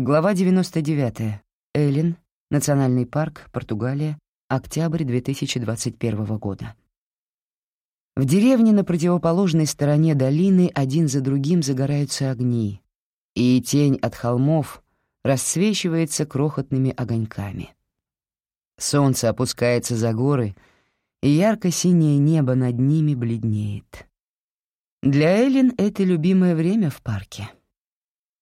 Глава 99. Эллен. Национальный парк, Португалия. Октябрь 2021 года. В деревне на противоположной стороне долины один за другим загораются огни, и тень от холмов рассвечивается крохотными огоньками. Солнце опускается за горы, и ярко-синее небо над ними бледнеет. Для Эллен это любимое время в парке —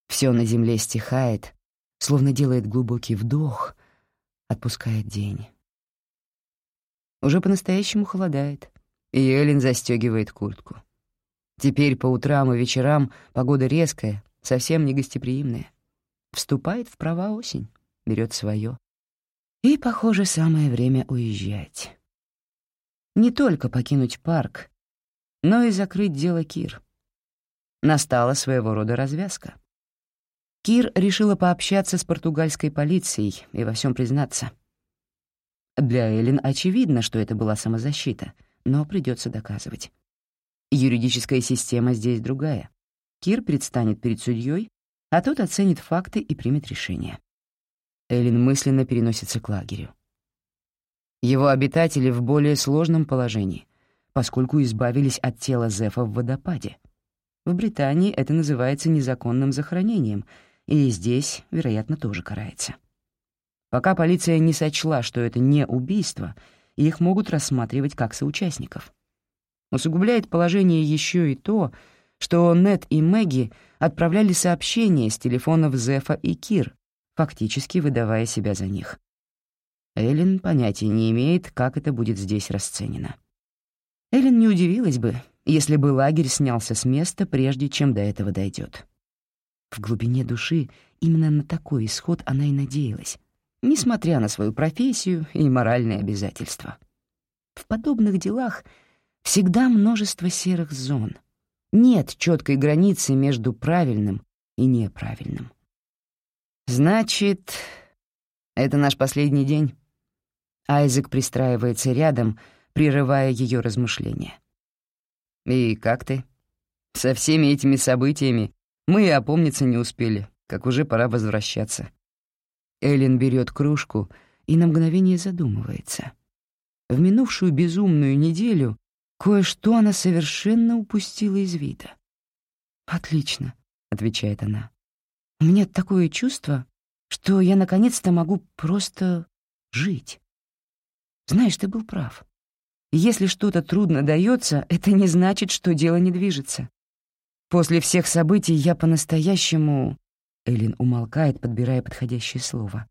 все на земле стихает, словно делает глубокий вдох, отпускает день. Уже по-настоящему холодает, и Эллен застегивает куртку. Теперь по утрам и вечерам погода резкая, совсем не гостеприимная. Вступает в права осень, берет свое. И, похоже, самое время уезжать. Не только покинуть парк, но и закрыть дело Кир. Настала своего рода развязка — Кир решила пообщаться с португальской полицией и во всем признаться. Для Эллен очевидно, что это была самозащита, но придется доказывать. Юридическая система здесь другая. Кир предстанет перед судьей, а тот оценит факты и примет решение. Эллен мысленно переносится к лагерю. Его обитатели в более сложном положении, поскольку избавились от тела Зефа в водопаде. В Британии это называется незаконным захоронением — и здесь, вероятно, тоже карается. Пока полиция не сочла, что это не убийство, их могут рассматривать как соучастников. Усугубляет положение еще и то, что Нет и Мэгги отправляли сообщения с телефонов Зефа и Кир, фактически выдавая себя за них. Эллен понятия не имеет, как это будет здесь расценено. Эллен не удивилась бы, если бы лагерь снялся с места, прежде чем до этого дойдет. В глубине души именно на такой исход она и надеялась, несмотря на свою профессию и моральные обязательства. В подобных делах всегда множество серых зон. Нет четкой границы между правильным и неправильным. «Значит, это наш последний день?» Айзек пристраивается рядом, прерывая ее размышления. «И как ты? Со всеми этими событиями мы и опомниться не успели, как уже пора возвращаться. Эллен берет кружку и на мгновение задумывается. В минувшую безумную неделю кое-что она совершенно упустила из вида. «Отлично», — отвечает она. «У меня такое чувство, что я наконец-то могу просто жить. Знаешь, ты был прав. Если что-то трудно дается, это не значит, что дело не движется. После всех событий я по-настоящему...» Элин умолкает, подбирая подходящее слово.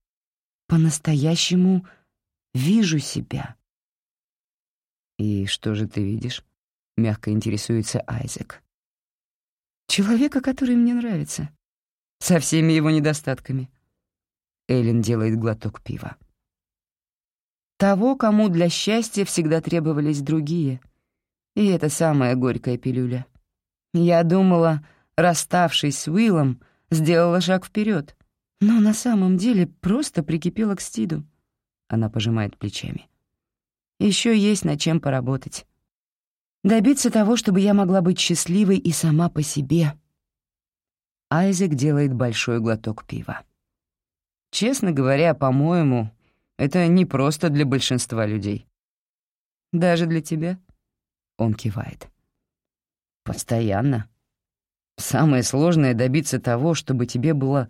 «По-настоящему вижу себя». «И что же ты видишь?» — мягко интересуется Айзек. «Человека, который мне нравится. Со всеми его недостатками». Элин делает глоток пива. «Того, кому для счастья всегда требовались другие. И это самая горькая пилюля». Я думала, расставшись с Уиллом, сделала шаг вперед, но на самом деле просто прикипела к Стиду. Она пожимает плечами. Еще есть над чем поработать. Добиться того, чтобы я могла быть счастливой и сама по себе. Айзек делает большой глоток пива. Честно говоря, по-моему, это не просто для большинства людей. Даже для тебя? Он кивает. Постоянно. Самое сложное — добиться того, чтобы тебе было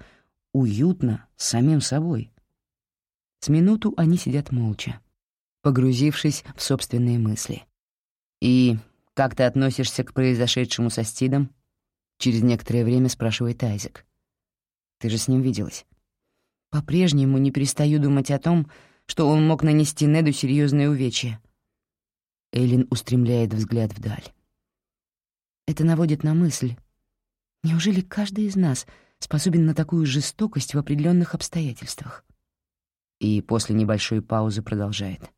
уютно с самим собой. С минуту они сидят молча, погрузившись в собственные мысли. «И как ты относишься к произошедшему со Стидом?» Через некоторое время спрашивает Айзек. «Ты же с ним виделась». По-прежнему не перестаю думать о том, что он мог нанести Неду серьезное увечье. Эйлин устремляет взгляд вдаль. Это наводит на мысль. Неужели каждый из нас способен на такую жестокость в определенных обстоятельствах? И после небольшой паузы продолжает.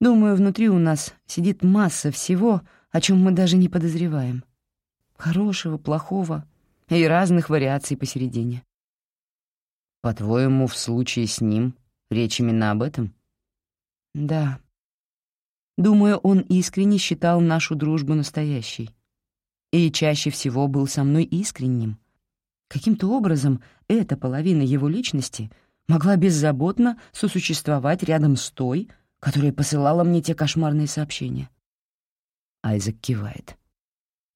Думаю, внутри у нас сидит масса всего, о чем мы даже не подозреваем. Хорошего, плохого и разных вариаций посередине. По-твоему, в случае с ним речь именно об этом? Да. Думаю, он искренне считал нашу дружбу настоящей и чаще всего был со мной искренним. Каким-то образом эта половина его личности могла беззаботно сосуществовать рядом с той, которая посылала мне те кошмарные сообщения. Айзек кивает.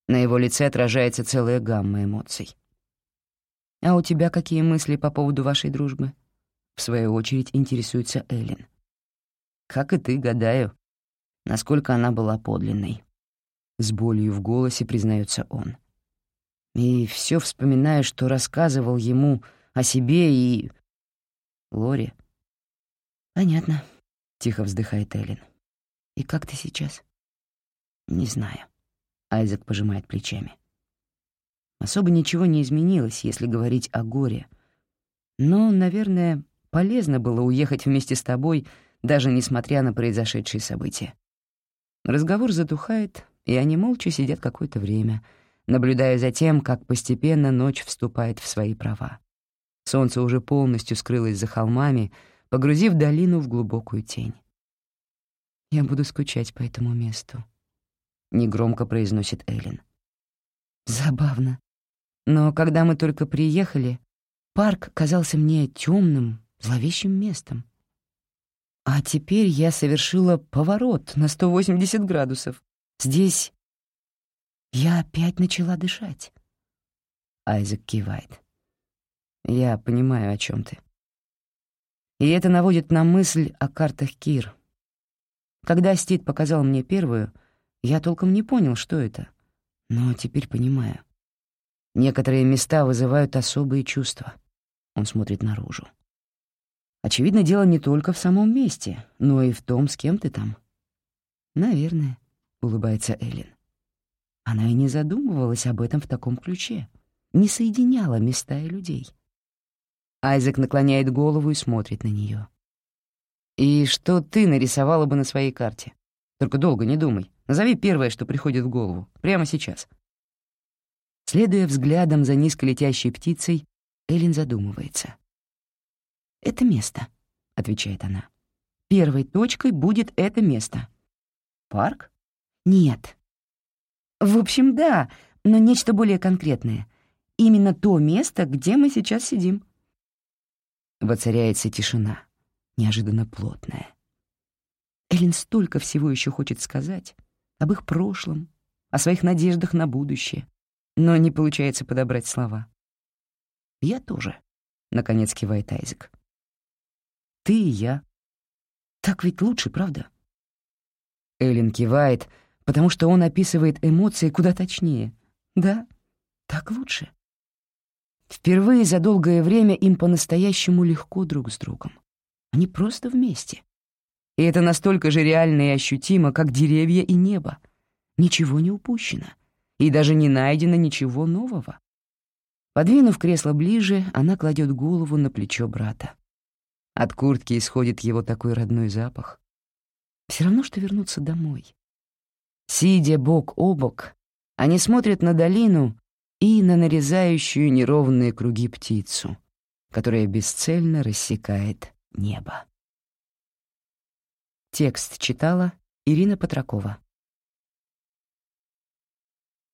На его лице отражается целая гамма эмоций. «А у тебя какие мысли по поводу вашей дружбы?» В свою очередь интересуется Эллен. «Как и ты, гадаю, насколько она была подлинной». С болью в голосе признается он. И все вспоминаю, что рассказывал ему о себе и... Лори. «Понятно», — тихо вздыхает Эллен. «И как ты сейчас?» «Не знаю». Айзек пожимает плечами. Особо ничего не изменилось, если говорить о горе. Но, наверное, полезно было уехать вместе с тобой, даже несмотря на произошедшие события. Разговор затухает, и они молча сидят какое-то время, наблюдая за тем, как постепенно ночь вступает в свои права. Солнце уже полностью скрылось за холмами, погрузив долину в глубокую тень. «Я буду скучать по этому месту», — негромко произносит Эллен. Забавно. Но когда мы только приехали, парк казался мне темным, зловещим местом. А теперь я совершила поворот на 180 градусов. Здесь я опять начала дышать. Айзек кивает. Я понимаю, о чем ты. И это наводит на мысль о картах Кир. Когда Стит показал мне первую, я толком не понял, что это. Но теперь понимаю. Некоторые места вызывают особые чувства. Он смотрит наружу. Очевидно, дело не только в самом месте, но и в том, с кем ты там. «Наверное», — улыбается Эллен. Она и не задумывалась об этом в таком ключе, не соединяла места и людей. Айзек наклоняет голову и смотрит на нее. «И что ты нарисовала бы на своей карте? Только долго не думай. Назови первое, что приходит в голову, прямо сейчас». Следуя взглядом за низколетящей птицей, Эллен задумывается. «Это место», — отвечает она. «Первой точкой будет это место». «Парк?» «Нет». «В общем, да, но нечто более конкретное. Именно то место, где мы сейчас сидим». Воцаряется тишина, неожиданно плотная. Эллен столько всего еще хочет сказать об их прошлом, о своих надеждах на будущее, но не получается подобрать слова. «Я тоже», — наконец кивает Айзек. «Ты и я. Так ведь лучше, правда?» Эллен кивает, потому что он описывает эмоции куда точнее. «Да, так лучше». Впервые за долгое время им по-настоящему легко друг с другом. Они просто вместе. И это настолько же реально и ощутимо, как деревья и небо. Ничего не упущено. И даже не найдено ничего нового. Подвинув кресло ближе, она кладет голову на плечо брата. От куртки исходит его такой родной запах. Все равно, что вернуться домой. Сидя бок о бок, они смотрят на долину и на нарезающую неровные круги птицу, которая бесцельно рассекает небо. Текст читала Ирина Патракова.